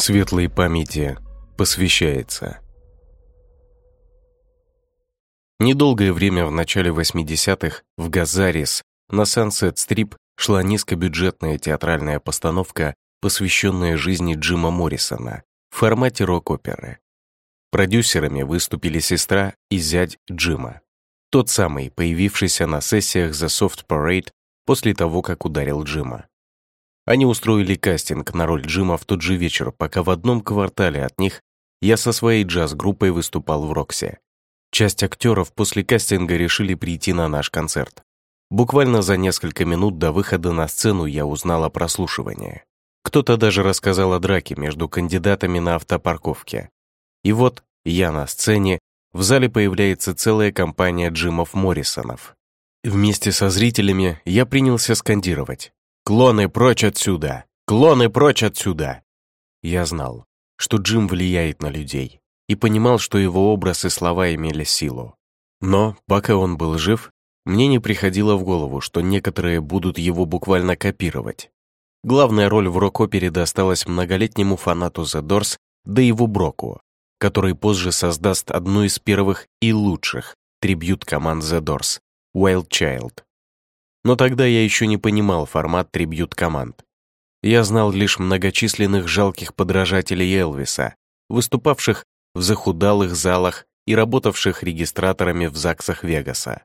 Светлой памяти посвящается. Недолгое время в начале 80-х в Газарис на Sunset Strip шла низкобюджетная театральная постановка, посвященная жизни Джима Моррисона в формате рок-оперы. Продюсерами выступили сестра и зять Джима. Тот самый, появившийся на сессиях The Soft Parade после того, как ударил Джима. Они устроили кастинг на роль Джима в тот же вечер, пока в одном квартале от них я со своей джаз-группой выступал в Роксе. Часть актеров после кастинга решили прийти на наш концерт. Буквально за несколько минут до выхода на сцену я узнал о прослушивании. Кто-то даже рассказал о драке между кандидатами на автопарковке. И вот я на сцене, в зале появляется целая компания Джимов Моррисонов. Вместе со зрителями я принялся скандировать «Клоны прочь отсюда! Клоны прочь отсюда!» Я знал, что Джим влияет на людей, и понимал, что его образ и слова имели силу. Но, пока он был жив, мне не приходило в голову, что некоторые будут его буквально копировать. Главная роль в рок-опере досталась многолетнему фанату The Doors Дэйву Броку, который позже создаст одну из первых и лучших трибют команд The Doors — Wild Child. Но тогда я еще не понимал формат трибьют-команд. Я знал лишь многочисленных жалких подражателей Элвиса, выступавших в захудалых залах и работавших регистраторами в ЗАГСах Вегаса.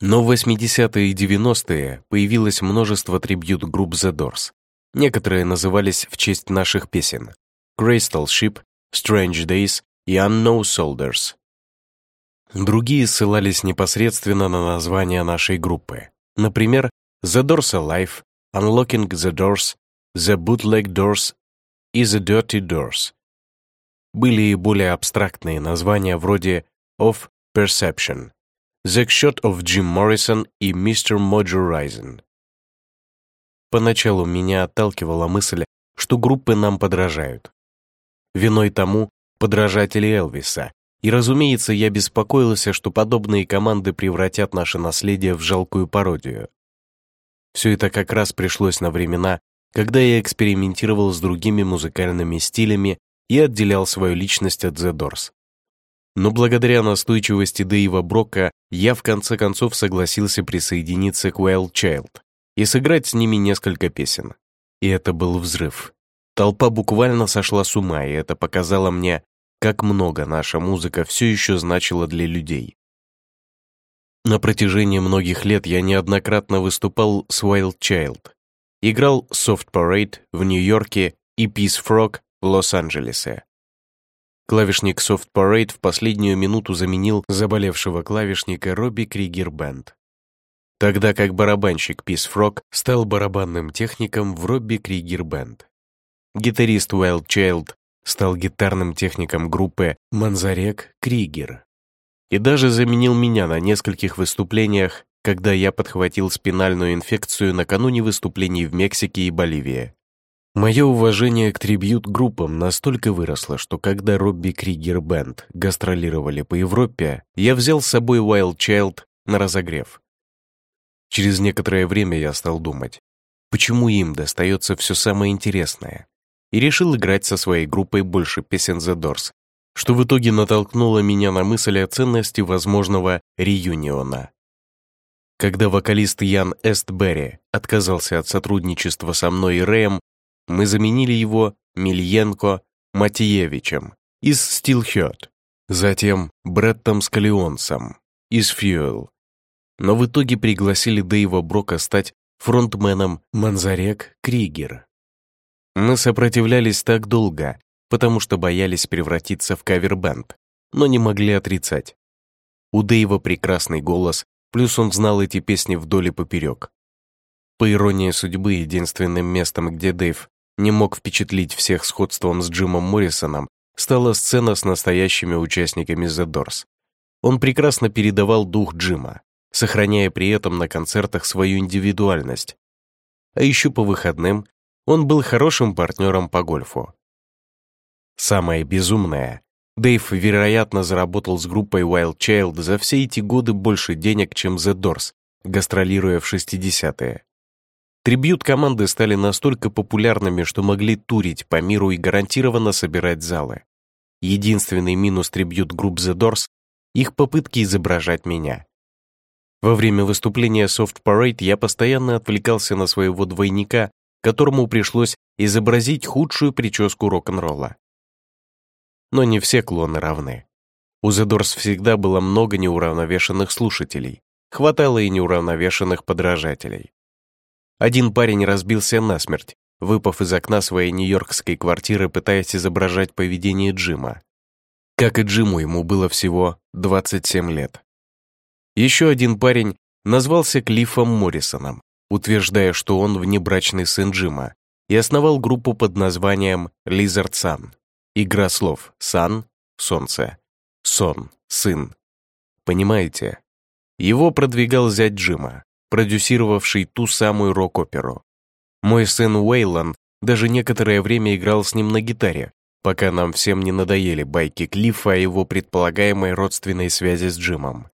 Но в 80-е и 90-е появилось множество трибьют-групп The Doors. Некоторые назывались в честь наших песен Crystal Ship, Strange Days и Unknown Soldiers. Другие ссылались непосредственно на название нашей группы. Например, The Doors Alive, Unlocking the Doors, The Bootleg Doors и The Dirty Doors. Были и более абстрактные названия вроде Of Perception, The Shot of Jim Morrison и Mr. Mojo Rising. Поначалу меня отталкивала мысль, что группы нам подражают. Виной тому подражатели Элвиса, и, разумеется, я беспокоился, что подобные команды превратят наше наследие в жалкую пародию. Все это как раз пришлось на времена, когда я экспериментировал с другими музыкальными стилями и отделял свою личность от The Doors. Но благодаря настойчивости Дэйва Брока я в конце концов согласился присоединиться к Wild Child и сыграть с ними несколько песен. И это был взрыв. Толпа буквально сошла с ума, и это показало мне, как много наша музыка все еще значила для людей. На протяжении многих лет я неоднократно выступал с Wild Child, играл Soft Parade в Нью-Йорке и Peace Frog в Лос-Анджелесе. Клавишник Soft Parade в последнюю минуту заменил заболевшего клавишника Робби Кригер Бенд, тогда как барабанщик Peace Frog стал барабанным техником в Робби Кригер Бенд. Гитарист Wild Child стал гитарным техником группы «Манзарек Кригер» и даже заменил меня на нескольких выступлениях, когда я подхватил спинальную инфекцию накануне выступлений в Мексике и Боливии. Мое уважение к трибьют-группам настолько выросло, что когда Робби Кригер Бенд гастролировали по Европе, я взял с собой Wild Child на разогрев. Через некоторое время я стал думать, почему им достается все самое интересное, и решил играть со своей группой больше песен The Doors, что в итоге натолкнуло меня на мысль о ценности возможного реюниона. Когда вокалист Ян Эстберри отказался от сотрудничества со мной и Рэем, мы заменили его Мильенко Матиевичем из Steelheart, затем Бреттом Скалионсом из Fuel. Но в итоге пригласили Дэйва Брока стать фронтменом Манзарек Кригер. Мы сопротивлялись так долго, потому что боялись превратиться в кавербенд, но не могли отрицать. У Дэйва прекрасный голос, плюс он знал эти песни вдоль и поперек. По иронии судьбы, единственным местом, где Дэйв не мог впечатлить всех сходством с Джимом Моррисоном, стала сцена с настоящими участниками The Doors. Он прекрасно передавал дух Джима, сохраняя при этом на концертах свою индивидуальность. А еще по выходным он был хорошим партнером по гольфу. Самое безумное, Дэйв, вероятно, заработал с группой Wild Child за все эти годы больше денег, чем The Doors, гастролируя в 60-е. Трибьют-команды стали настолько популярными, что могли турить по миру и гарантированно собирать залы. Единственный минус трибьют-групп The Doors — их попытки изображать меня. Во время выступления Soft Parade я постоянно отвлекался на своего двойника, которому пришлось изобразить худшую прическу рок-н-ролла. Но не все клоны равны. У The Doors всегда было много неуравновешенных слушателей, хватало и неуравновешенных подражателей. Один парень разбился насмерть, выпав из окна своей нью-йоркской квартиры, пытаясь изображать поведение Джима. Как и Джиму, ему было всего 27 лет. Еще один парень назвался Клиффом Моррисоном, утверждая, что он внебрачный сын Джима, и основал группу под названием Lizard Sun. Игра слов «сан» — «солнце», «сон» — «сын». Понимаете? Его продвигал зять Джима, продюсировавший ту самую рок-оперу. Мой сын Уэйлон даже некоторое время играл с ним на гитаре, пока нам всем не надоели байки Клиффа о его предполагаемой родственной связи с Джимом.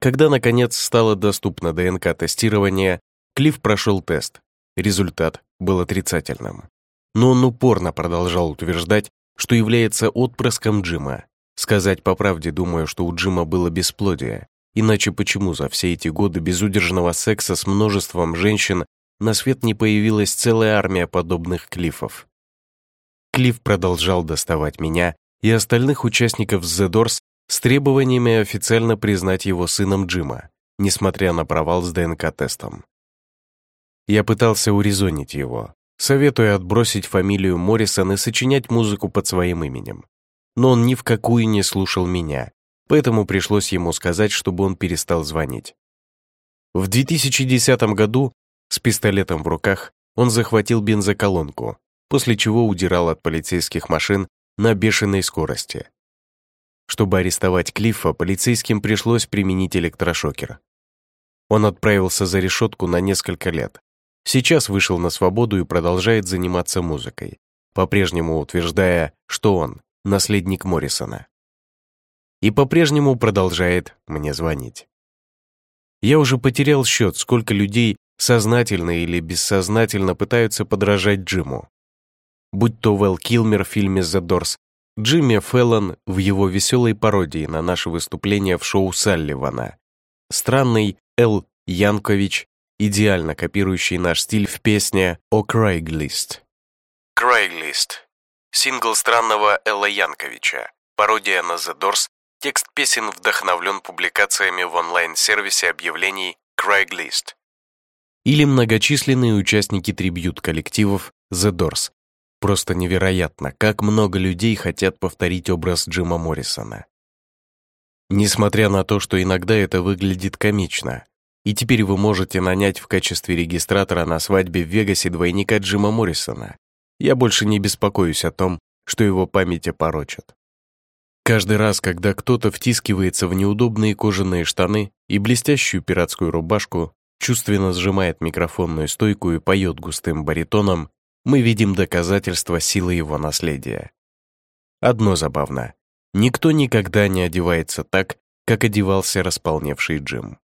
Когда, наконец, стало доступно ДНК-тестирование, Клифф прошел тест. Результат был отрицательным. Но он упорно продолжал утверждать, что является отпрыском Джима. Сказать по правде, думаю, что у Джима было бесплодие. Иначе почему за все эти годы безудержного секса с множеством женщин на свет не появилась целая армия подобных Клиффов? Клифф продолжал доставать меня и остальных участников The Doors с требованиями официально признать его сыном Джима, несмотря на провал с ДНК-тестом. Я пытался урезонить его, советуя отбросить фамилию Моррисон и сочинять музыку под своим именем. Но он ни в какую не слушал меня, поэтому пришлось ему сказать, чтобы он перестал звонить. В 2010 году с пистолетом в руках он захватил бензоколонку, после чего удирал от полицейских машин на бешеной скорости. Чтобы арестовать Клиффа, полицейским пришлось применить электрошокер. Он отправился за решетку на несколько лет. Сейчас вышел на свободу и продолжает заниматься музыкой, по-прежнему утверждая, что он — наследник Моррисона. И по-прежнему продолжает мне звонить. Я уже потерял счет, сколько людей сознательно или бессознательно пытаются подражать Джиму. Будь то Вэл Килмер в фильме «The Doors», Джимми Феллон в его веселой пародии на наше выступление в шоу Салливана. Странный Эл Янкович, идеально копирующий наш стиль в песне «О Крайглист». Крайглист. Сингл странного Элла Янковича. Пародия на The Doors. Текст песен вдохновлен публикациями в онлайн-сервисе объявлений Craigslist. Или многочисленные участники трибьют-коллективов The Doors, Просто невероятно, как много людей хотят повторить образ Джима Моррисона. Несмотря на то, что иногда это выглядит комично, и теперь вы можете нанять в качестве регистратора на свадьбе в Вегасе двойника Джима Моррисона, я больше не беспокоюсь о том, что его память опорочат. Каждый раз, когда кто-то втискивается в неудобные кожаные штаны и блестящую пиратскую рубашку, чувственно сжимает микрофонную стойку и поет густым баритоном, мы видим доказательства силы его наследия. Одно забавно. Никто никогда не одевается так, как одевался располневший Джим.